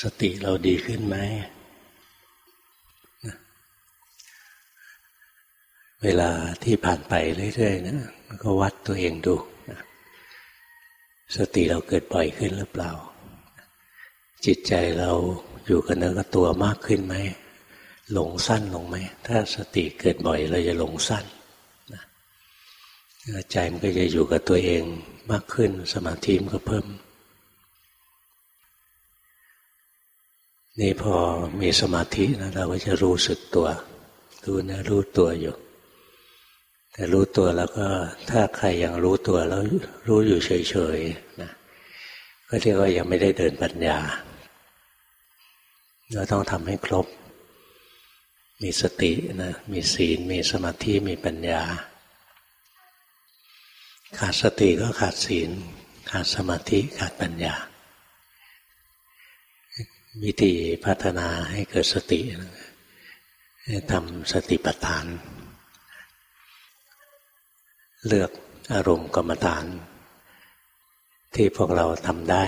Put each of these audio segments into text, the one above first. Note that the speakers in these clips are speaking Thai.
สติเราดีขึ้นไหม เวลาที่ผ่านไปเรื่อยๆนะก็วัดตัวเองดูสติเราเกิดบ่อยขึ้นหรือเปล่า จิตใจเราอยู่กับเนื้อกับตัวมากขึ้นไหม หลงสั้นลงไหม ถ้าสติเกิดบ่อยเราจะหลงสั้นใจมันก็จะอยู่กับตัวเองมากขึ้น สมาธิมันก็เพิ่ม นี่พอมีสมาธินะเราก็จะรู้สึกตัวรู้นะรู้ตัวอยู่ แต่รู้ตัวแล้วก็ถ้าใครยังรู้ตัวแล้วรู้อยู่เฉยๆนะก็เรียกว่ายังไม่ได้เดินปัญญาเราต้องทำให้ครบ มีสตินะมีศีล มีสมาธิมีปัญญา ขาดสติก็ขาดศีล ขาดสมาธิขาดปัญญา วิธีพัฒนาให้เกิดสติทำสติปัฏฐาน เลือกอารมณ์กรรมฐาน ที่พวกเราทำได้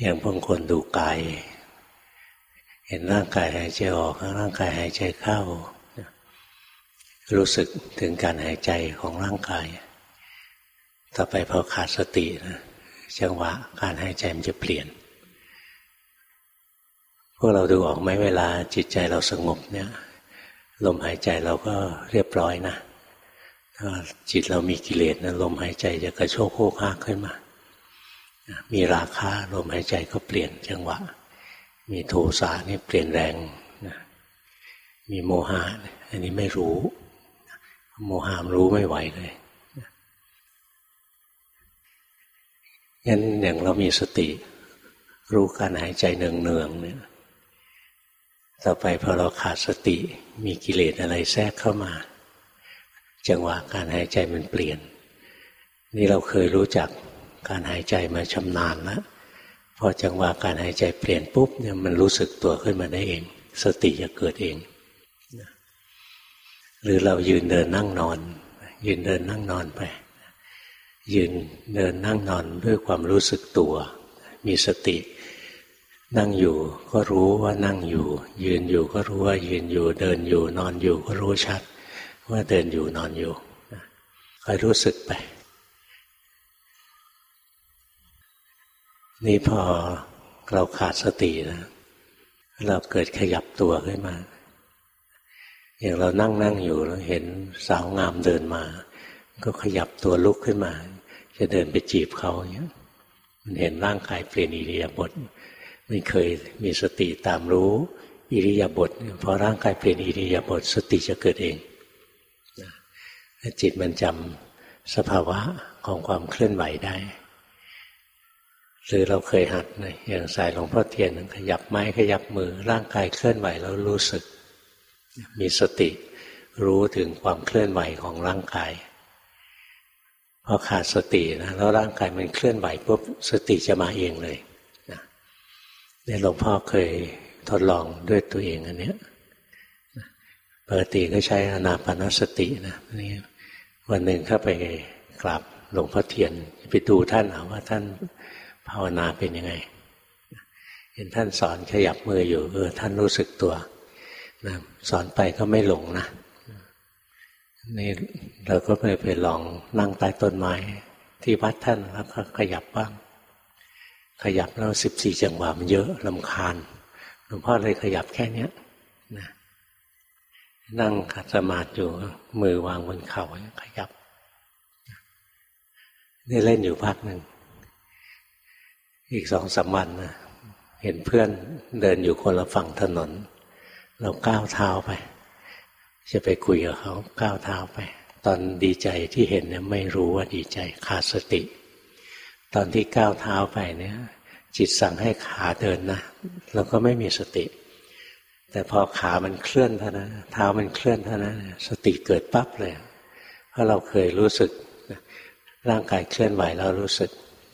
อย่างบางคนดูกาย เห็นร่างกายหายใจออกร่างกายหายใจเข้า รู้สึกถึงการหายใจของร่างกาย ต่อไปพอขาดสตินะจังหวะการหายใจมันจะเปลี่ยน พวกเราดูออกไหมเวลาจิตใจเราสงบเนี่ยลมหายใจเราก็เรียบร้อยนะถ้าจิตเรามีกิเลสนะลมหายใจจะกระโชกโคกฮากขึ้นมา มีราคาลมหายใจก็เปลี่ยนจังหวะ มีโทสะนี่เปลี่ยนแรงนะมีโมหะอันนี้ไม่รู้ โมหะรู้ไม่ไหวเลยงั้นอย่างเรามีสติ รู้การหายใจเนืองๆเนี่ย ต่อไปพอเราขาดสติ มีกิเลสอะไรแทรกเข้ามา จังหวะการหายใจมันเปลี่ยน นี่เราเคยรู้จักการหายใจมาชำนาญแล้วพอจังหวะการหายใจเปลี่ยนปุ๊บเนี่ยมันรู้สึกตัวขึ้นมาได้เอง สติจะเกิดเอง หรือเรายืนเดินนั่งนอน ยืนเดินนั่งนอนไปยืนเดินนั่งนอนด้วยความรู้สึกตัว มีสติ นั่งอยู่ก็รู้ว่านั่งอยู่ ยืนอยู่ก็รู้ว่ายืนอยู่ เดินอยู่ นอนอยู่ก็รู้ชัด ว่าเดินอยู่นอนอยู่คอยรู้สึกไป นี่พอเราขาดสตินะ เราเกิดขยับตัวขึ้นมา อย่างเรานั่งนั่งอยู่เราเห็นสาวงามเดินมา ก็ขยับตัวลุกขึ้นมา จะเดินไปจีบเขาอย่างนี้มันเห็นร่างกายเปลี่ยนอิริยาบถ ไม่เคยมีสติตามรู้ อิริยาบถพอร่างกายเปลี่ยนอิริยาบถสติจะเกิดเองจิตมันจำสภาวะของความเคลื่อนไหวได้หรือเราเคยหัดนะอย่างสายหลวงพ่อเทียนขยับไม้ขยับมือ ร่างกายเคลื่อนไหวแล้วรู้สึก มีสติรู้ถึงความเคลื่อนไหวของร่างกายพอขาดสตินะแล้วร่างกายมันเคลื่อนไหวปุ๊บสติจะมาเองเลย นี่หลวงพ่อเคยทดลองด้วยตัวเองอันเนี้ยปกติก็ใช้อนาปนสตินะนี่วันหนึ่งเข้าไปกราบหลวงพ่อเทียนไปดูท่านว่าท่านภาวนาเป็นยังไง เห็นท่านสอนขยับมืออยู่เออท่านรู้สึกตัวนะสอนไปก็ไม่หลงนะนี่เราก็ไปไปลองนั่งใต้ต้นไม้ ที่วัดท่านแล้วก็ขยับบ้าง ขยับแล้วสิบสี่จังหวะมันเยอะลำคาญหลวงพ่อเลยขยับแค่เนี้ยนะนั่งขัดสมาธิอยู่มือวางบนเข่าขยับนี่เล่นอยู่พักหนึ่ง อีกสองสามวันนะเห็นเพื่อนเดินอยู่คนละฝั่งถนน เราก้าวเท้าไป จะไปคุยกับเขาก้าวเท้าไป ตอนดีใจที่เห็นเนี่ยไม่รู้ว่าดีใจขาดสติ ตอนที่ก้าวเท้าไปเนี่ย จิตสั่งให้ขาเดินนะเราก็ไม่มีสติ แต่พอขามันเคลื่อนเท่านั้นเท้ามันเคลื่อนเท่านั้นสติเกิดปั๊บเลย เพราะเราเคยรู้สึกร่างกายเคลื่อนไหวแล้วรู้สึก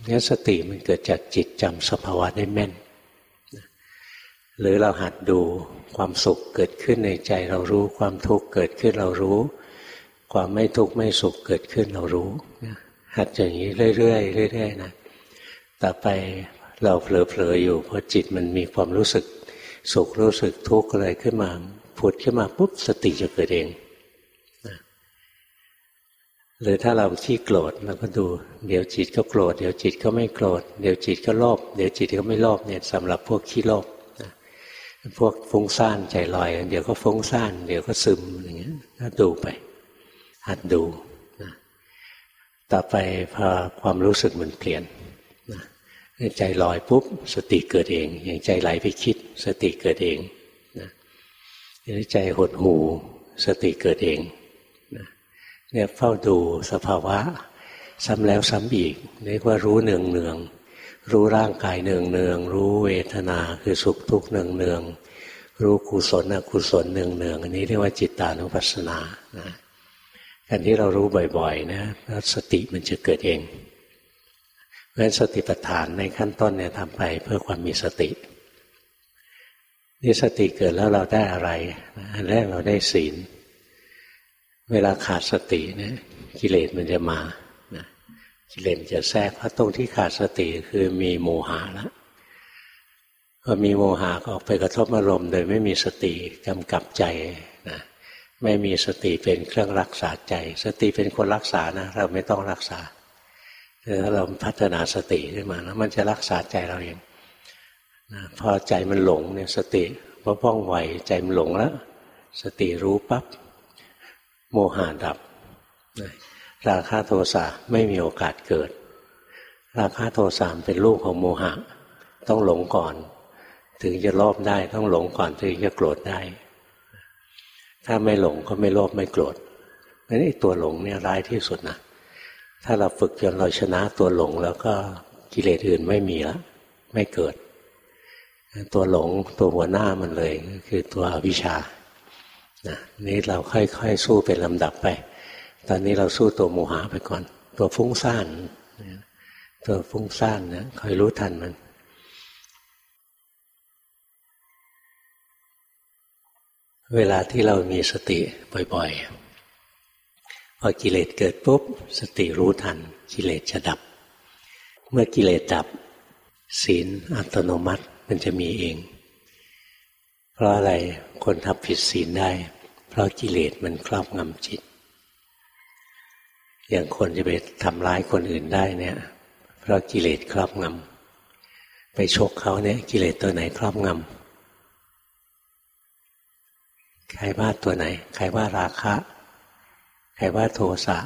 นี่สติมันเกิดจากจิตจำสภาวะได้แม่น หรือเราหัดดูความสุขเกิดขึ้นในใจเรารู้ความทุกข์เกิดขึ้นเรารู้ ความไม่ทุกข์ไม่สุขเกิดขึ้นเรารู้ หัดอย่างนี้เรื่อยๆเรื่อยๆนะต่อไปเราเผลอๆอยู่พอจิตมันมีความรู้สึกสุขรู้สึกทุกข์อะไรขึ้นมาผุดขึ้นมาปุ๊บสติจะเกิดเองหรือถ้าเราที่โกรธเราก็ดู เดี๋ยวจิตก็โกรธเดี๋ยวจิตก็ไม่โกรธเดี๋ยวจิตก็โลภเดี๋ยวจิตก็ไม่โลภเนี่ยสำหรับพวกขี้โลภพวกฟุ้งซ่านใจลอย เดี๋ยวก็ฟุ้งซ่าน เดี๋ยวก็ซึมอย่างเงี้ยก็ดูไป หัดดู ต่อไปพอความรู้สึกมันเปลี่ยนใจลอยปุ๊บสติเกิดเอง อย่างใจไหลไปคิด สติเกิดเองนะใจหดหูสติเกิดเองนะเนี่ยเฝ้าดูสภาวะ ซ้ำแล้วซ้ำอีกเรียกว่ารู้เนืองเนืองรู้ร่างกายเนืองเนืองรู้เวทนาคือสุขทุกข์เนืองเนืองรู้กุศลอกุศลเนืองเนืองอันนี้เรียกว่าจิตตานุปัสสนานะ การที่เรารู้บ่อยๆนะแล้วสติมันจะเกิดเองเพราะฉะนั้นสติปัฏฐานในขั้นต้นเนี่ยทำไปเพื่อความมีสตินี่สติเกิดแล้วเราได้อะไรอันแรกเราได้ศีล เวลาขาดสติเนี่ยกิเลสมันจะมากิเลสจะแทรกเพราะตรงที่ขาดสติคือมีโมหะแล้วพอมีโมหะก็ออกไปกระทบอารมณ์โดยไม่มีสติกำกับใจ ไม่มีสติเป็นเครื่องรักษาใจ สติเป็นคนรักษานะ เราไม่ต้องรักษาถ้าเราพัฒนาสติขึ้นมาแล้วมันจะรักษาใจเราเองนะพอใจมันหลงเนี่ยสติพอป้องไหวใจมันหลงแล้ว สติรู้ปับ๊บโมหะดับนะราคะโทสะไม่มีโอกาสเกิด ราคะโทสะเป็นลูกของโมหะ ต้องหลงก่อน ถึงจะโลภได้ต้องหลงก่อนถึงจะโกรธได้ ถ้าไม่หลงก็ไม่โลภไม่โกรธนี่ตัวหลงเนี่ยร้ายที่สุดนะถ้าเราฝึกจนเราชนะตัวหลงแล้วก็กิเลสอื่นไม่มีแล้วไม่เกิด ตัวหลงตัวหัวหน้ามันเลยคือตัวอวิชชานะนี่เราค่อยๆสู้เป็นลำดับไป ตอนนี้เราสู้ตัวโมหะไปก่อน ตัวฟุ้งซ่านตัวฟุ้งซ่านนะคอยรู้ทันมัน เวลาที่เรามีสติบ่อยๆ พอกิเลสเกิดปุ๊บ สติรู้ทัน กิเลสจะดับ เมื่อกิเลสดับ ศีลอัตโนมัติมันจะมีเอง เพราะอะไรคนทำผิดศีลได้ เพราะกิเลสมันครอบงำจิต อย่างคนจะไปทำร้ายคนอื่นได้เนี่ย เพราะกิเลสครอบงำไปชกเขาเนี่ยกิเลสตัวไหนครอบงำ ใครว่าตัวไหน ใครว่าราคะ ใครว่าโทสะ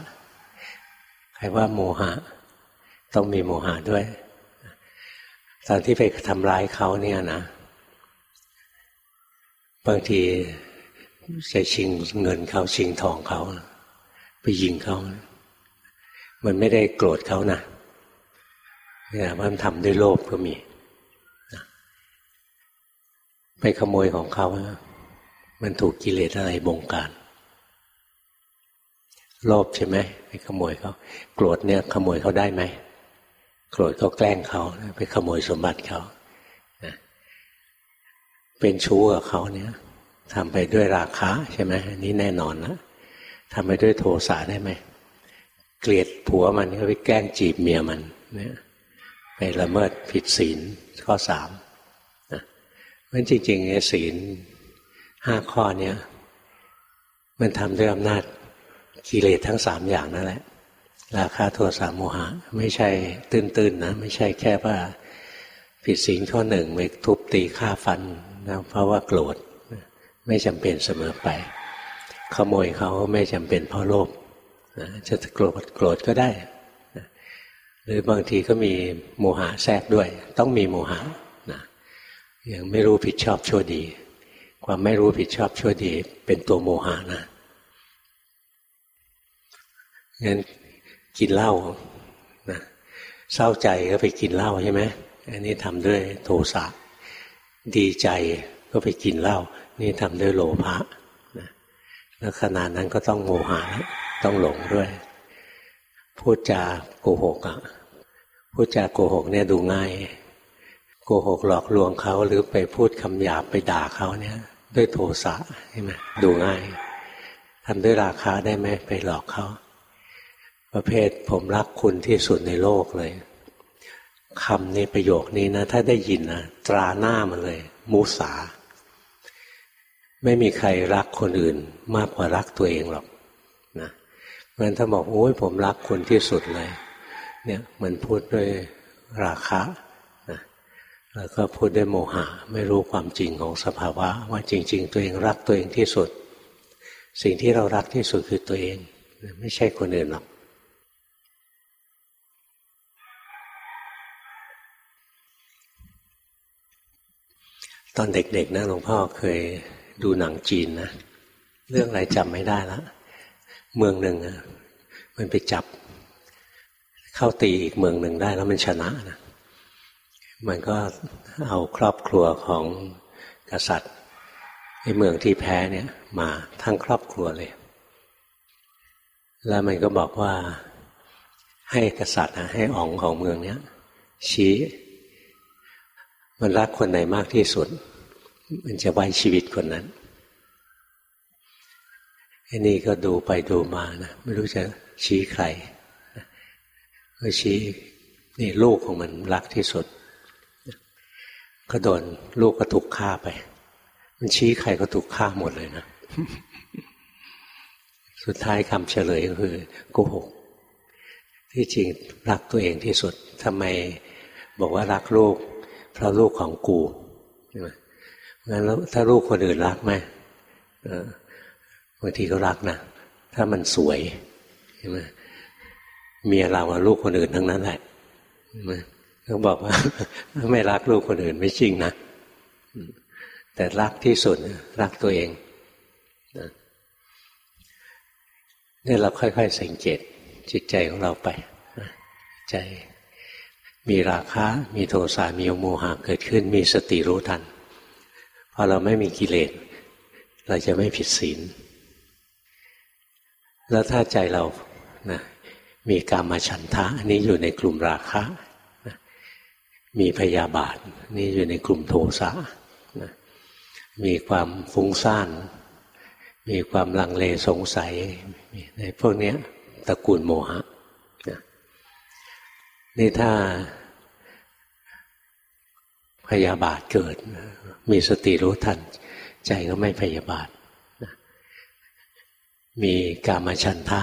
ใครว่าโมหะ ต้องมีโมหะด้วย ตอนที่ไปทำร้ายเขาเนี่ยนะ บางทีจะชิงเงินเขาชิงทองเขา ไปยิงเขา มันไม่ได้โกรธเขานะเนี่ยมันทำด้วยโลภก็มี ไปขโมยของเขา มันถูกกิเลสอะไรบงการ โลภใช่ไหมไปขโมยเขาโกรธเนี่ยขโมยเขาได้ไหมโกรธก็แกล้งเขาไปขโมยสมบัติเขาเป็นชู้กับเขาเนี่ยทำไปด้วยราคะ ใช่ไหมนี่แน่นอนนะทำไปด้วยโทสะได้ไหมเกลียดผัวมันก็ไปแกล้งจีบเมียมันเนี่ยไปละเมิดผิดศีลข้อสามนะเพราะจริงๆศีล ห้าข้อเนี้ยมันทำด้วยอำนาจกิเลสทั้งสามอย่างนั่นแหละ ราคาโทสะโมหะ ไม่ใช่ตื้นๆนะ ไม่ใช่แค่ว่าผิดศีลข้อหนึ่งไปทุบตีฆ่าฟันนะเพราะว่าโกรธไม่จำเป็นเสมอไป ขโมยเขาไม่จำเป็นเพราะโลภจะโกรธโกรธก็ได้หรือบางทีก็มีโมหะแทรกด้วย ต้องมีโมหะนะยังไม่รู้ผิดชอบชั่วดี ความไม่รู้ผิดชอบชั่วดีเป็นตัวโมหะนะงั้นกินเหล้านะเศร้าใจก็ไปกินเหล้าใช่ไหมอันนี้ทำด้วยโทสะดีใจก็ไปกินเหล้านี่ทำด้วยโลภะนะแล้วขนาดนั้นก็ต้องโมหะต้องหลงด้วย พูดจาโกหกอะพูดจาโกหกเนี่ยดูง่าย กหกหลอกลวงเขาหรือไปพูดคำหยาบไปด่าเขาเนี่ย ด้วยโทสะใช่ไหมดูง่ายทำด้วยราคาได้ไหมไปหลอกเขาประเภทผมรักคุณที่สุดในโลกเลยคำนี้ประโยคนี้นะ ถ้าได้ยินนะตราหน้ามันเลย มุสา ไม่มีใครรักคนอื่น มากกว่ารักตัวเองหรอกนะเพราะฉะนั้นถ้าบอกโอ้ยผมรักคนที่สุดเลย เนี่ยมันพูดด้วยราคะนะ แล้วก็พูดด้วยโมหะ ไม่รู้ความจริงของสภาวะ ว่าจริง ๆ ตัวเองรักตัวเองที่สุด สิ่งที่เรารักที่สุดคือตัวเอง ไม่ใช่คนอื่นหรอกตอนเด็กๆนะหลวงพ่อเคยดูหนังจีนนะเรื่องอะไรจำไม่ได้ละเมืองหนึ่งมันไปจับ เข้าตีอีกเมืองหนึ่งได้แล้วมันชนะนะ มันก็เอาครอบครัวของกษัตริย์ในเมืองที่แพ้เนี่ย มาทั้งครอบครัวเลย แล้วมันก็บอกว่าให้กษัตริย์นะให้อ๋องของเมืองเนี้ยชี้ มันรักคนไหนมากที่สุด มันจะไว้ชีวิตคนนั้นไอ้นี่ก็ดูไปดูมานะไม่รู้จะชี้ใครก็ชี้นี่ลูกของมันรักที่สุด ก็โดนลูกก็ถูกฆ่าไป มันชี้ใครก็ถูกฆ่าหมดเลยนะสุดท้ายคำเฉลยก็คือโกหก ที่จริงรักตัวเองที่สุดทำไมบอกว่ารักลูก เพราะลูกของกูใช่ไหมงั้นแล้วถ้าลูกคนอื่นรักไหมบางทีก็รักนะถ้ามันสวยใช่ไหมเมียเราลูกคนอื่นทั้งนั้นแหละใช่ไหม เขาบอกว่า ไม่รักลูกคนอื่นไม่จริงนะแต่รักที่สุดรักตัวเองนี่เราค่อยๆสังเกตจิตใจของเราไปใจมีราคะ มีโทสะมีโมหะเกิดขึ้น มีสติรู้ทันพอเราไม่มีกิเลสเราจะไม่ผิดศีล แล้วถ้าใจเรานะมีกามาฉันทะอันนี้อยู่ในกลุ่มราคะ มีพยาบาท นี่อยู่ในกลุ่มโทสะนะมีความฟุ้งซ่าน มีความลังเลสงสัยในพวกนี้ตระกูลโมหะนี่ถ้าพยาบาทเกิด มีสติรู้ทัน ใจก็ไม่พยาบาทมีกามฉันทะ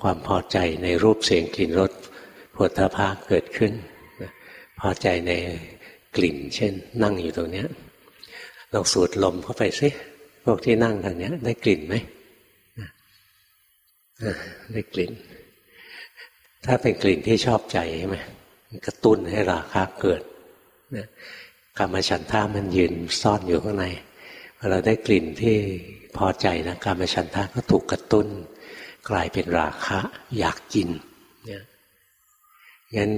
ความพอใจในรูปเสียงกลิ่นรสผลทพะเกิดขึ้น พอใจในกลิ่น เช่น นั่งอยู่ตรงเนี้ยลองสูดลมเข้าไปสิพวกที่นั่งทางเนี้ย ได้กลิ่นไหมได้กลิ่น ถ้าเป็นกลิ่นที่ชอบใจใช่ไหมกระตุ้นให้ราคาเกิดนะกรรมฉันท่ามันยืนซ่อนอยู่ข้างในพอเราได้กลิ่นที่พอใจนะกรรมฉันท่าก็ถูกกระตุ้น กลายเป็นราคะ อยากกิน งั้น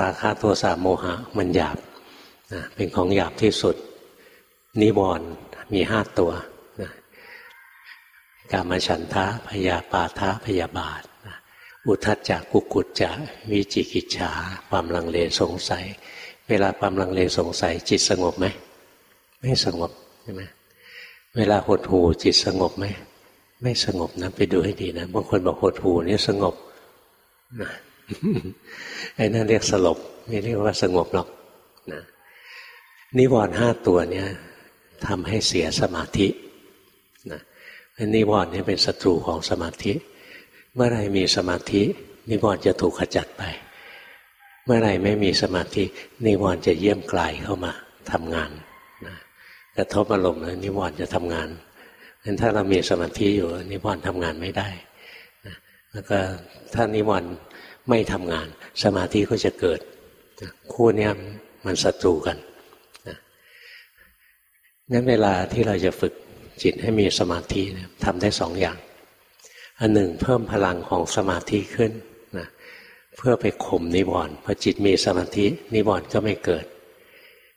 ราคาตัวสาโมหะมันหยาบนะเป็นของหยาบที่สุด นิวรณ์มีห้าตัวนะกามฉันทะพยาปาทะพยาบาทอุทัจจะกุกุจจะวิจิกิจฉาความลังเลสงสัย เวลาความลังเลสงสัย จิตสงบไหมไม่สงบใช่ไหมเวลาหดหูจิตสงบไหมไม่สงบนะไปดูให้ดีนะบางคนบอกหดหูนี่สงบนะ ไอ้นั่นเรียกสลบ ไม่เรียกว่าสงบหรอกนะนิวรณ์ห้าตัวเนี่ยทำให้เสียสมาธินะนิวรณ์นี่เป็นศัตรูของสมาธิ เมื่อไรมีสมาธิ นิวรณ์จะถูกขจัดไป เมื่อไรไม่มีสมาธิ นิวรณ์จะเยี่ยมกลายเข้ามาทำงานนะกระทบอารมณ์แล้วนิวรณ์จะทำงานงั้นถ้าเรามีสมาธิอยู่นิวรณ์ทำงานไม่ได้นะแล้วก็ถ้านิวรณ์ ไม่ทำงาน สมาธิก็จะเกิด คู่นี้มันศัตรูกันนะงั้นเวลาที่เราจะฝึกจิตให้มีสมาธิทำได้สองอย่าง อันหนึ่งเพิ่มพลังของสมาธิขึ้นนะเพื่อไปข่มนิวรณ์พอจิตมีสมาธินิวรณ์ก็ไม่เกิด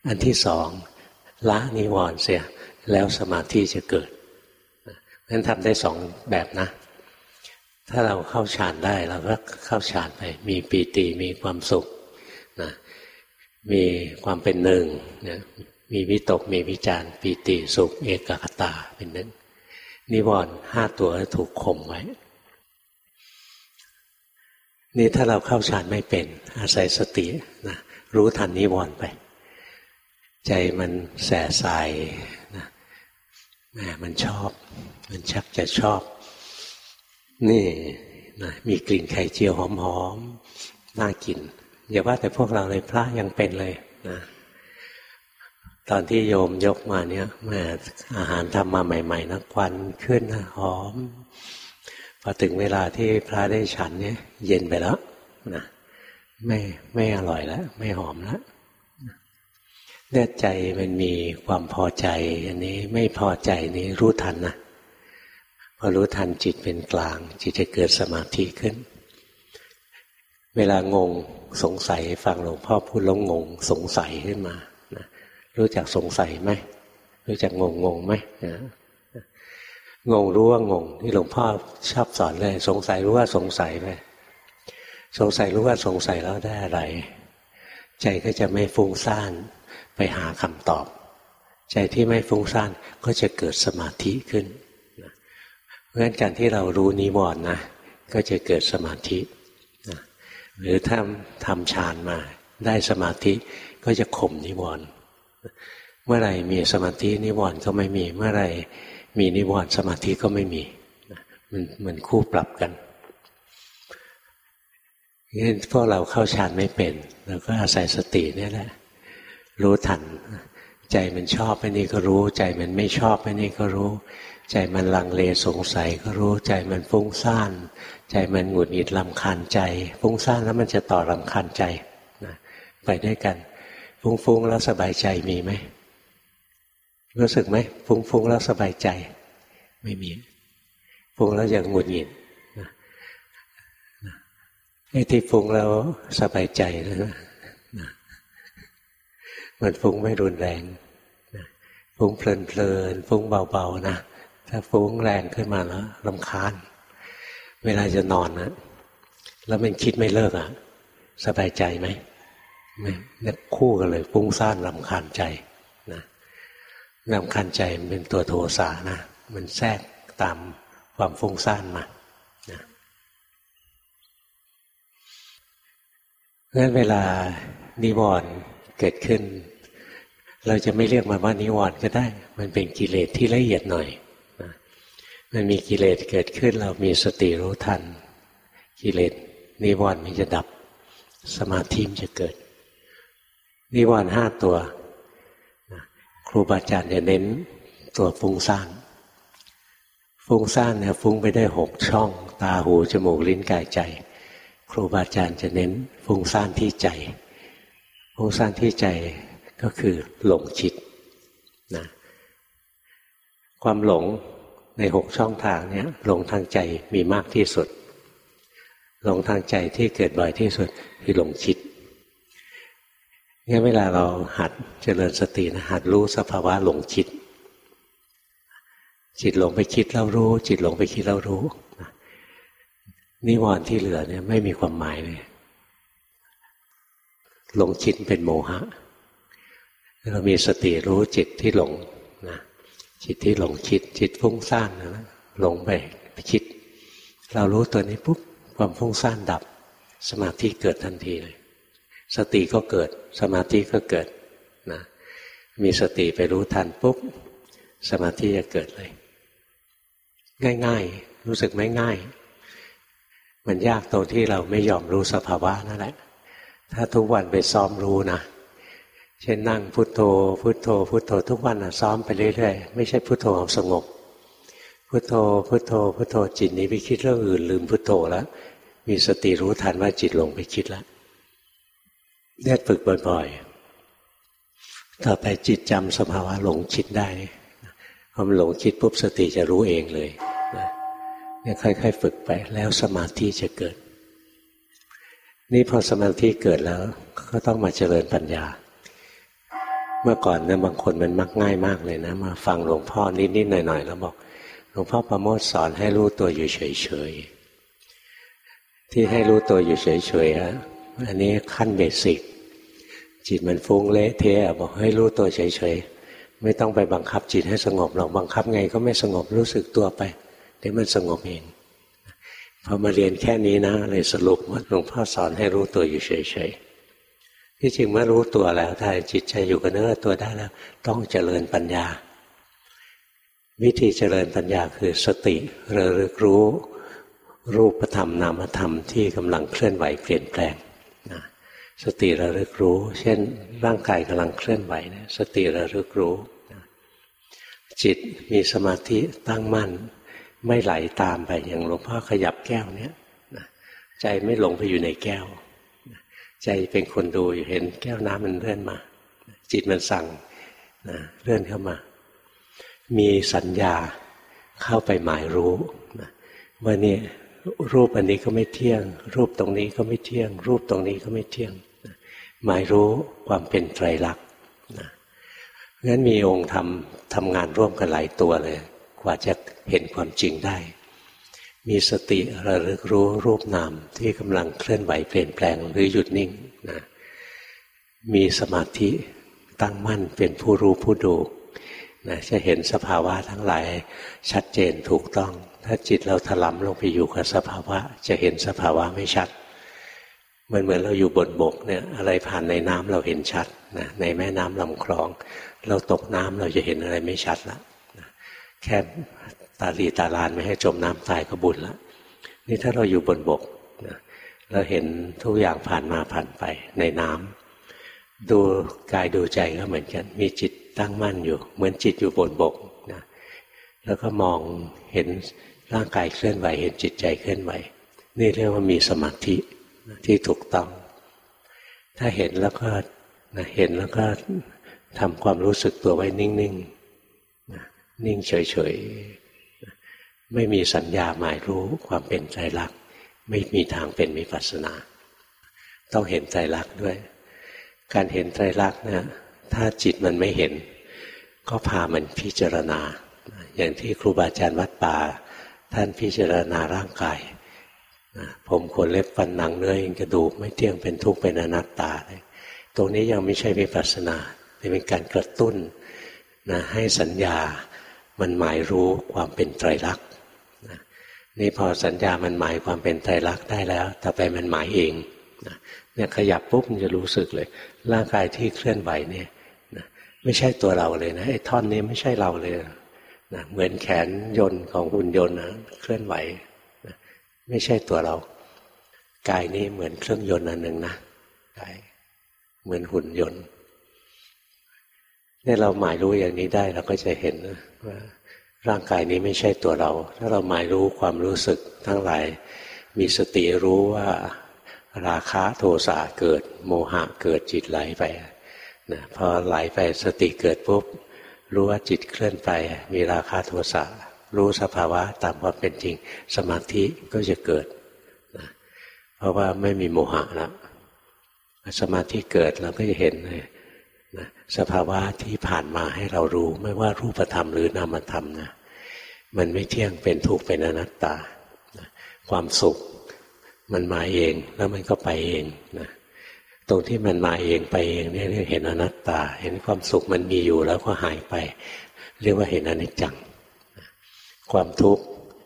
อันที่สองละนิวรณ์เสียแล้วสมาธิจะเกิดนั้นทำได้สองแบบนะ ถ้าเราเข้าฌานได้เราก็เข้าฌานไป มีปีติมีความสุขนะมีความเป็นหนึ่งนะมีวิตกมีวิจารปีติสุข เอกคตาเป็นหนั้นนิวรณ์ห้าตัวถูกข่มไว้ นี่ถ้าเราเข้าฌานไม่เป็น อาศัยสตินะรู้ทันนิวรณ์ไป ใจมันแสสายนะมันชอบ มันชักจะชอบ นี่นะมีกลิ่นไข่เจียวหอมๆน่ากินอย่าว่าแต่พวกเราเลยพระยังเป็นเลยนะตอนที่โยมยกมาเนี่ยแม่อาหารทำมาใหม่ ๆนะควันขึ้นนะหอมพอถึงเวลาที่พระได้ฉันเนี่ย เย็นไปแล้วนะไม่ไม่อร่อยแล้ว ไม่หอมแล้วเนี่ยใจมันมีความพอใจ อันนี้ไม่พอใจนี้รู้ทันนะ พอรู้ทันจิตเป็นกลาง จิตจะเกิดสมาธิขึ้น เวลางงสงสัยฟังหลวงพ่อพูดแล้วงงสงสัยขึ้นมานะรู้จักสงสัยไหมรู้จักงงงงไหมนะงงรู้ว่างงที่หลวงพ่อชอบสอนเลย สงสัยรู้ว่าสงสัยไปสงสัยรู้ว่าสงสัยแล้วได้อะไร ใจก็จะไม่ฟุ้งซ่านไปหาคำตอบ ใจที่ไม่ฟุ้งซ่านก็จะเกิดสมาธิขึ้น ราะฉะนั้นการที่เรารู้นิวรณ์นะก็จะเกิดสมาธิหรือถ้าทำฌานมาได้สมาธิก็จะข่มนิวรณ์เมื่อไรมีสมาธินิวรณ์ก็ไม่มี เมื่อไรมีนิวรณ์สมาธิก็ไม่มีมันมันคู่ปรับกันงั้นพวกเราเข้าฌานไม่เป็นเราก็อาศัยสตินี่แหละ รู้ทัน ใจมันชอบไอ้นี่ก็รู้ ใจมันไม่ชอบไอ้นี่ก็รู้ ใจมันลังเลสงสัยก็รู้ใจมันฟุ้งซ่าน ใจมันหงุดหงิดลำคาญใจ ฟุ้งซ่านแล้วมันจะต่อลำคาญใจนะไปด้วยกัน ฟุ้งๆแล้วสบายใจมีไหมรู้สึกไหมฟุ้งๆแล้วสบายใจ ไม่มีฟุ้งแล้วยังหงุดหงิดไอ้ที่ฟุ้งแล้วสบายใจนะมันฟุ้งไม่รุนแรงฟุ้งเพลินๆฟุ้งเบาๆนะ ถ้าฟุ้งแรงขึ้นมาแล้วลำคาญ เวลาจะนอนนะแล้วมันคิดไม่เลิกอะ สบายใจไหมไม่เนี่ยคู่กันเลยฟุ้งซ่านลำคาญใจนะลำคาญใจมันเป็นตัวโทสะนะ มันแทรกตามความฟุ้งซ่านมานะงั้นเวลานิวรณ์เกิดขึ้น เราจะไม่เรียกมันว่านิวรณ์ก็ได้ มันเป็นกิเลสที่ละเอียดหน่อย มันมีกิเลสเกิดขึ้นเรามีสติรู้ทัน กิเลสนิวรณ์มันจะดับ สมาธิมันจะเกิด นิวรณ์ห้าตัว ครูบาอาจารย์จะเน้นตัวฟุ้งซ่านฟุ้งซ่านเนี่ยฟุ้งไปได้หกช่อง ตาหูจมูกลิ้นกายใจ ครูบาอาจารย์จะเน้น ฟุ้งซ่านที่ใจ ฟุ้งซ่านที่ใจก็คือหลงจิตนะความหลง ในหกช่องทางเนี้ยหลงทางใจมีมากที่สุด หลงทางใจที่เกิดบ่อยที่สุดคือหลงคิดงั้นเวลาเราหัดเจริญสตินะหัดรู้สภาวะหลงคิด จิตหลงไปคิดแล้วรู้ จิตหลงไปคิดแล้วรู้นิวรณ์ที่เหลือเนี่ยไม่มีความหมายเลยหลงคิดเป็นโมหะ เรามีสติรู้จิตที่หลงนะ จิตที่หลงคิดจิตฟุ้งซ่านนะหลงไปไปคิด เรารู้ตัวนี้ปุ๊บความฟุ้งซ่านดับ สมาธิเกิดทันทีเลยสติก็เกิด สมาธิก็เกิดนะมีสติไปรู้ทันปุ๊บสมาธิจะเกิดเลย ง่าย ๆ รู้สึกไม่ง่าย มันยากตรงที่เราไม่ยอมรู้สภาวะนั่นแหละ ถ้าทุกวันไปซ้อมรู้นะ เช่นนั่งพุโทโธ พุโทโธ พุโทโธทุกวันนะซ้อมไปเรื่อยๆ ไม่ใช่พุโทโธสงบ พุโทโธ พุโทโธ พุโทโธจิตนี้ไปคิดเรื่องอื่นลืมพุโทโธแล้วมีสติรู้ทันว่าจิตหลงไปคิดแล้วเนี่ยฝึกบ่อยๆ ต่อไปจิตจำสภาวะหลงคิดได้พอมันหลงคิดปุ๊บสติจะรู้เองเลยเนี่ยค่อยๆ ฝึกไปแล้วสมาธิจะเกิด นี่พอสมาธิเกิดแล้ว ก็ต้องมาเจริญปัญญา เมื่อก่อนเนี่ยบางคนมันมักง่ายมากเลยนะ มาฟังหลวงพ่อนิดๆหน่อยๆแล้วบอก หลวงพ่อประโมทสอนให้รู้ตัวอยู่เฉยๆที่ให้รู้ตัวอยู่เฉยๆฮะอันนี้ขั้นเบสิกจิตมันฟุ้งเละเทะบอกให้รู้ตัวเฉยๆไม่ต้องไปบังคับจิตให้สงบหรอกบังคับไงก็ไม่สงบรู้สึกตัวไปเดี๋ยวมันสงบเองพอมาเรียนแค่นี้นะเลยสรุปว่าหลวงพ่อสอนให้รู้ตัวอยู่เฉยๆ ที่จริงเมื่อรู้ตัวแล้วถ้าจิตใจอยู่กับเนื้อตัวได้แล้วต้องเจริญปัญญา วิธีเจริญปัญญาคือสติระลึกรู้ รูปธรรมนามธรรมที่กำลังเคลื่อนไหวเปลี่ยนแปลงนะสติระลึกรู้ เช่น ร่างกายกำลังเคลื่อนไหวเนี่ยสติระลึกรู้นะจิตมีสมาธิตั้งมั่น ไม่ไหลาตามไปอย่างหลวงพ่อขยับแก้วเนี่ยใจไม่หลงไปอยู่ในแก้ว ใจเป็นคนดูอยู่เห็นแก้วน้ำมันเลื่อนมา จิตมันสั่งนะเลื่อนเข้ามา มีสัญญาเข้าไปหมายรู้นะว่านี่รูปอันนี้ก็ไม่เที่ยง รูปตรงนี้ก็ไม่เที่ยง รูปตรงนี้ก็ไม่เที่ยงนะหมายรู้ความเป็นไตรลักษณ์นะงั้นมีองค์ทำทำงานร่วมกันหลายตัวเลย กว่าจะเห็นความจริงได้ มีสติระลึกรู้รูปนามที่กำลังเคลื่อนไหวเปลี่ยนแปลงหรือหยุดนิ่งนะมีสมาธิตั้งมั่นเป็นผู้รู้ผู้ดูนะจะเห็นสภาวะทั้งหลายชัดเจนถูกต้อง ถ้าจิตเราถลำลงไปอยู่กับสภาวะ จะเห็นสภาวะไม่ชัด มันเหมือนเราอยู่บนบกเนี่ยอะไรผ่านในน้ำเราเห็นชัดนะในแม่น้ำลำคลอง เราตกน้ำเราจะเห็นอะไรไม่ชัดละนะแค่ ตาลีตาลานไม่ให้จมน้ำตายก็บุญละนี่ถ้าเราอยู่บนบกนะเราเห็นทุกอย่างผ่านมาผ่านไปในน้ำดูกายดูใจก็เหมือนกัน มีจิตตั้งมั่นอยู่ เหมือนจิตอยู่บนบกนะแล้วก็มองเห็นร่างกายเคลื่อนไหว เห็นจิตใจเคลื่อนไหว นี่เรียกว่ามีสมาธิที่ถูกต้อง ถ้าเห็นแล้วก็นะเห็นแล้วก็ทำความรู้สึกตัวไว้นิ่งๆนะนิ่งเฉยๆ ไม่มีสัญญาหมายรู้ความเป็นใจรัก ไม่มีทางเป็นมิปัสนา ต้องเห็นใจรักด้วย การเห็นใจรักนะถ้าจิตมันไม่เห็น ก็พามันพิจารณา อย่างที่ครูบาอาจารย์วัดป่า ท่านพิจารณาร่างกายผมขนเล็บฟันหนังเนื้อเองกระดูกไม่เที่ยงเป็นทุกข์เป็นอนัตตาตรงนี้ยังไม่ใช่วิปัสสนาเป็นการกระตุ้นนะให้สัญญามันหมายรู้ความเป็นไตรลักษณ์ นี่พอสัญญามันหมายความเป็นไตรลักษณ์ได้แล้ว ต่อไปมันหมายเองเนี่ยขยับปุ๊บมันจะรู้สึกเลย ร่างกายที่เคลื่อนไหวเนี่ยไม่ใช่ตัวเราเลยนะไอ้ท่อนนี้ไม่ใช่เราเลยนะเหมือนแขนยนต์ของหุ่นยนต์นะเคลื่อนไหวนะไม่ใช่ตัวเรา กายนี้เหมือนเครื่องยนต์อันหนึ่งนะกายเหมือนหุ่นยนต์เนี่ยเราหมายรู้อย่างนี้ได้เราก็จะเห็นว่า ร่างกายนี้ไม่ใช่ตัวเรา ถ้าเราหมายรู้ความรู้สึกทั้งหลาย มีสติรู้ว่าราคะโทสะเกิด โมหะเกิดจิตไหลไปนะพอไหลไปสติเกิดปุ๊บรู้ว่าจิตเคลื่อนไป มีราคะโทสะรู้สภาวะตามความเป็นจริง สมาธิก็จะเกิดนะเพราะว่าไม่มีโมหะแล้วสมาธิเกิดเราก็จะเห็นเลยนะสภาวะที่ผ่านมาให้เรารู้ไม่ว่ารูปธรรมหรือนามธรรมนะ มันไม่เที่ยงเป็นทุกข์เป็นอนัตตา ความสุขมันมาเองแล้วมันก็ไปเองนะตรงที่มันมาเองไปเองเนี่ยเรียกเห็นอนัตตา เห็นความสุขมันมีอยู่แล้วก็หายไป เรียกว่าเห็นอนิจจัง ความทุกข์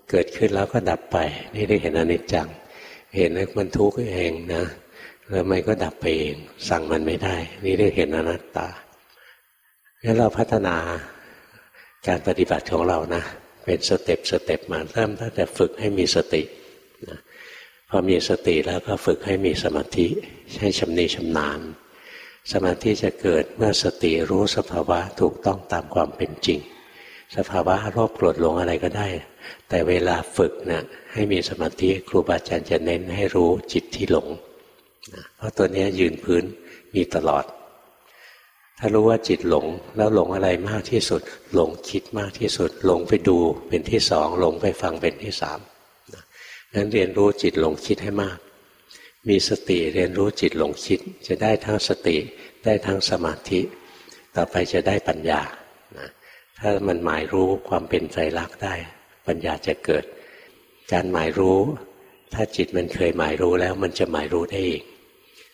เกิดขึ้นแล้วก็ดับไป นี่เรียกเห็นอนิจจัง เห็นว่ามันทุกข์เองนะแล้วมันก็ดับไปเอง สั่งมันไม่ได้ นี่เรียกเห็นอนัตตางั้นเราพัฒนาการปฏิบัติของเรานะ เป็นสเต็ปสเต็ปมาเริ่มตั้งแต่ฝึกให้มีสตินะพอมีสติแล้วก็ฝึกให้มีสมาธิให้ชำนิชำนาญ สมาธิจะเกิดเมื่อสติรู้สภาวะถูกต้องตามความเป็นจริง สภาวะโลภโกรธหลงอะไรก็ได้ แต่เวลาฝึกนะให้มีสมาธิครูบาอาจารย์จะเน้นให้รู้จิตที่หลงเพราะตัวนี้ยืนพื้นมีตลอด ถ้ารู้ว่าจิตหลง แล้วหลงอะไรมากที่สุด หลงคิดมากที่สุด หลงไปดูเป็นที่สองหลงไปฟังเป็นที่สามนั้นเรียนรู้จิตหลงคิดให้มาก มีสติเรียนรู้จิตหลงคิด จะได้ทั้งสติได้ทั้งสมาธิ ต่อไปจะได้ปัญญาถ้ามันหมายรู้ความเป็นใจรักได้ ปัญญาจะเกิด การหมายรู้ ถ้าจิตมันเคยหมายรู้แล้วมันจะหมายรู้ได้อีก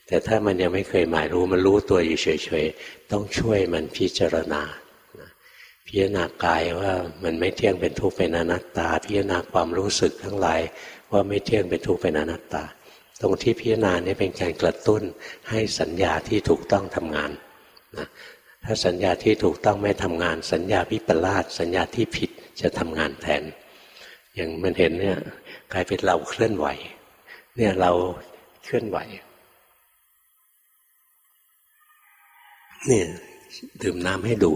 แต่ถ้ามันยังไม่เคยหมายรู้มันรู้ตัวอยู่เฉยๆต้องช่วยมันพิจารณาพิจารณากายว่ามันไม่เที่ยงเป็นทุกข์เป็นอนัตตา พิจารณาความรู้สึกทั้งหลายว่าไม่เที่ยงเป็นทุกข์เป็นอนัตตา ตรงที่พิจารณาเนี่ยเป็นการกระตุ้นให้สัญญาที่ถูกต้องทำงานนะถ้าสัญญาที่ถูกต้องไม่ทำงาน สัญญาวิปลาสสัญญาที่ผิดจะทำงานแทน อย่างมันเห็นเนี่ยกลายเป็นเราเคลื่อนไหว เนี่ยเราเคลื่อนไหว เนี่ยดื่มน้ำให้ดู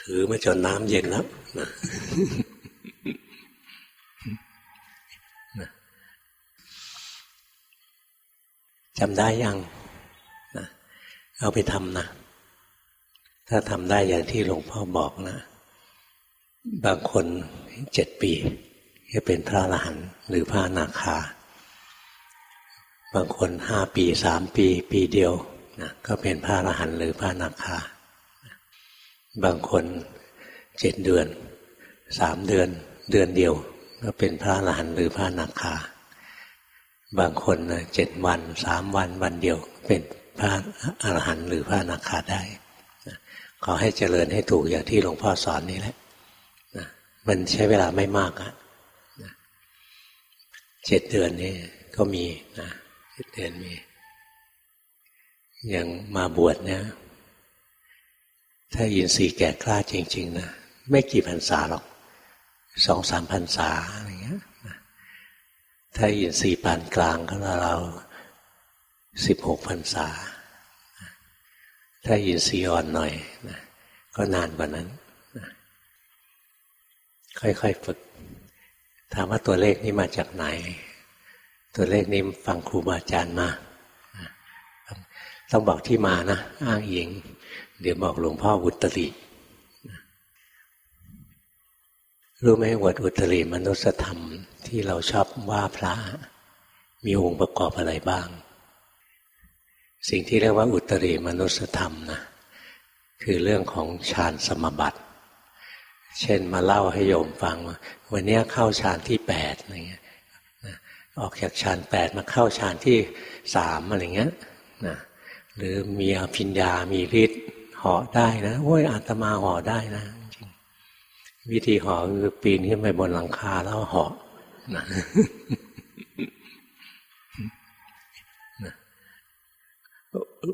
ถือมาจนน้ำเย็นแล้วนะจำได้ยังนะเอาไปทำนะ ถ้าทำได้อย่างที่หลวงพ่อบอกนะ บางคนเจ็ดปีจะเป็นพระอรหันต์หรือพระนาคา บางคนห้าปีสามปี ปีเดียวนะก็เป็นพระอรหันต์หรือพระนาคา บางคนเจ็ดเดือนสามเดือน เดือนเดียว ก็เป็นพระอรหันต์หรือพระนาคา บางคนเจ็ดวันสามวันวันเดียว เป็นพระอรหันต์หรือพระนาคาได้ขอให้เจริญให้ถูกอย่างที่หลวงพ่อสอนนี่แหละมันใช้เวลาไม่มากอะเจ็ดเดือนนี่ก็มีนะ เจ็ดเดือนมี อย่างมาบวชเนี่ยถ้ายินสีแก่กล้าจริง ๆ นะ ไม่กี่พรรษาหรอกสองสามพรรษาอะไรเงี้ยถ้าอินทรีย์ปานกลางก็เราสิบหกพรรษา ถ้าอินทรีย์อ่อนหน่อยนะก็นานกว่านั้นนะค่อยๆฝึก ถามว่าตัวเลขนี้มาจากไหน ตัวเลขนี้ฟังครูบาอาจารย์มา ต้องบอกที่มานะ อ้างอิง เดี๋ยวบอกหลวงพ่ออุตริรู้ไหมวัดอุตริมนุสธรรมที่เราชอบว่าพระ มีองค์ประกอบอะไรบ้าง สิ่งที่เรียกว่าอุตริมนุสธรรมนะคือเรื่องของฌานสมบัติ เช่นมาเล่าให้โยมฟังว่าวันนี้เข้าฌานที่แปดอะไรเงี้ย ออกจากฌานแปดมาเข้าฌานที่สามอะไรเงี้ยนะหรือมีอภิญญามีฤทธิ์ห่อได้นะโอ้ยอาตมาห่อได้นะจริงวิธีห่อคือปีนขึ้นไปบนหลังคาแล้วห่อนะ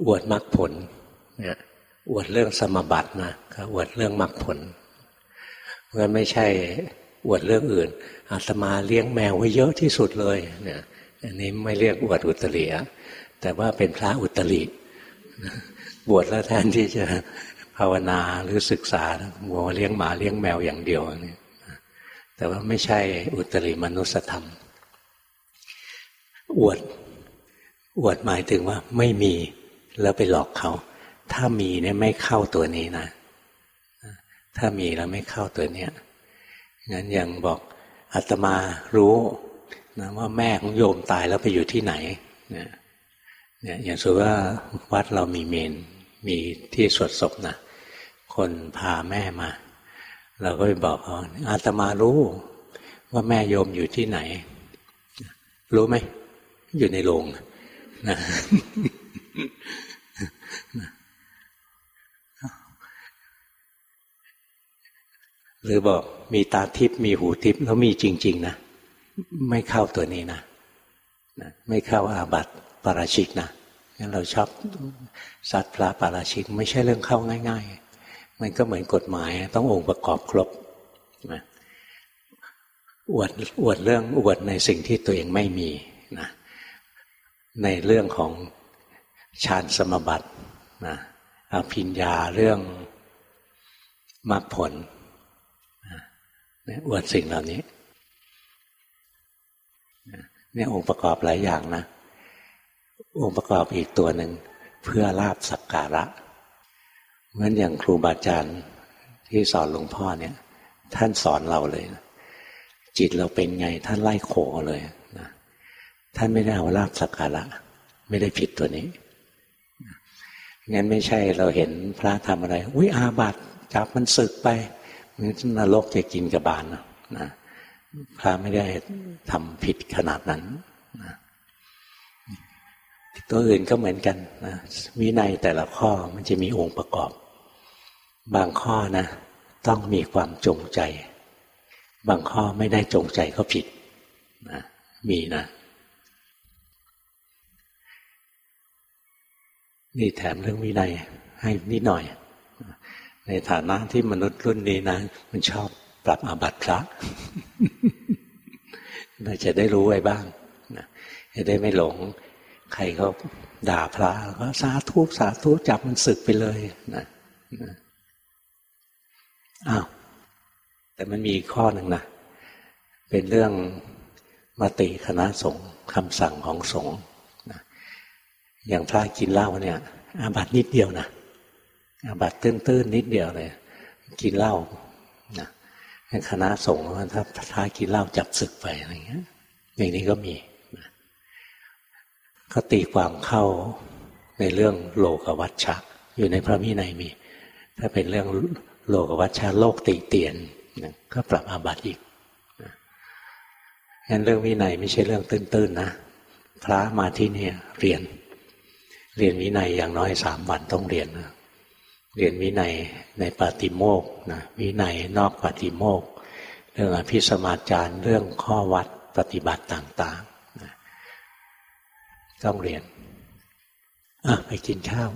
อวดมรรคผลเนี่ยอวดเรื่องสมบัตินะก็อวดเรื่องมรรคผลเพราะไม่ใช่ อวดเรื่องอื่น อาตมาเลี้ยงแมวไว้เยอะที่สุดเลยเนี่ยอันนี้ไม่เรียกอวดอุตริอะแต่ว่าเป็นพระอุตริบวชแล้วแทนที่จะภาวนาหรือศึกษามัวเลี้ยงหมาเลี้ยงแมวอย่างเดียวนี่แต่ว่าไม่ใช่อุตริมนุสธรรม อวด อวดหมายถึงว่าไม่มีแล้วไปหลอกเขา ถ้ามีเนี่ยไม่เข้าตัวนี้นะ ถ้ามีแล้วไม่เข้าตัวเนี้ย งั้นอย่างบอกอาตมารู้นะว่าแม่ของโยมตายแล้วไปอยู่ที่ไหนเนี่ยอย่างสุว่าวัดเรามีเมน มีที่สวดศพนะคนพาแม่มา เราก็ไปบอกเขาอาตมารู้ว่าแม่โยมอยู่ที่ไหน รู้ไหม อยู่ในโรงนะ หรือบอกมีตาทิพย์มีหูทิพย์แล้วมีจริง ๆ นะ ไม่เข้าตัวนี้นะนะไม่เข้าอาบัติปาราชิกนะงั้นเราชอบสัตว์พระปาราชิก ไม่ใช่เรื่องเข้าง่าย ๆ มันก็เหมือนกฎหมายต้ององค์ประกอบครบนะอวดอวดเรื่องอวดในสิ่งที่ตัวเองไม่มีนะในเรื่องของฌานสมบัตินะอภิญญาเรื่องมรรคผล อวดสิ่งเหล่านี้เนี่ยองค์ประกอบหลายอย่างนะ องค์ประกอบอีกตัวหนึ่ง เพื่อลาบสักการะเพราะอย่างครูบาอาจารย์ที่สอนหลวงพ่อเนี่ย ท่านสอนเราเลยนะจิตเราเป็นไง ท่านไล่โขเลยนะท่านไม่ได้เอาลาบสักการะ ไม่ได้ผิดตัวนี้งั้นไม่ใช่เราเห็นพระทำอะไร อุ้ยอาบัตจับมันศึกไป นี่นรกจะกินกระบาลนะนะพระไม่ได้ทำผิดขนาดนั้นนะตัวอื่นก็เหมือนกันนะวินัยแต่ละข้อมันจะมีองค์ประกอบ บางข้อนะ ต้องมีความจงใจ บางข้อไม่ได้จงใจก็ผิดนะมีนะนี่แถมเรื่องวินัยให้นิดหน่อย ในฐานะที่มนุษย์รุ่นนี้นะ มันชอบปรับอาบัติพระเราจะได้รู้ไว้บ้างนะจะได้ไม่หลง ใครเขาด่าพระก็สาธุสาธุจับมันศึกไปเลยนะนะอ้าวแต่มันมีข้อหนึ่งนะเป็นเรื่องมติคณะสงฆ์คำสั่งของสงฆ์นะอย่างพระกินเหล้าเนี่ย อาบัตินิดเดียวนะ บัตตื้นๆนิดเดียวเลยกินเหล้านะคณะสงฆ์ว่าถ้ากินเหล้าจับศึกไปอะไรเงี้ย อย่างนี้ก็มีก็ตีความเข้าในเรื่องโลกวัชชะ อยู่ในพระวินัยมี ถ้าเป็นเรื่องโลกวัชชะโลกติเตียนก็ปรับอาบัติอีกงั้นเรื่องวินัยไม่ใช่เรื่องตื้นๆนะพระมาที่นี่เรียน เรียนวินัยอย่างน้อยสามวันต้องเรียนนะ เรียนวินัยในปฏิโมกนะวินัยนอกปฏิโมกเรื่องอภิสมาจารเรื่องข้อวัดปฏิบัติต่างๆนะต้องเรียนอะไปกินข้าว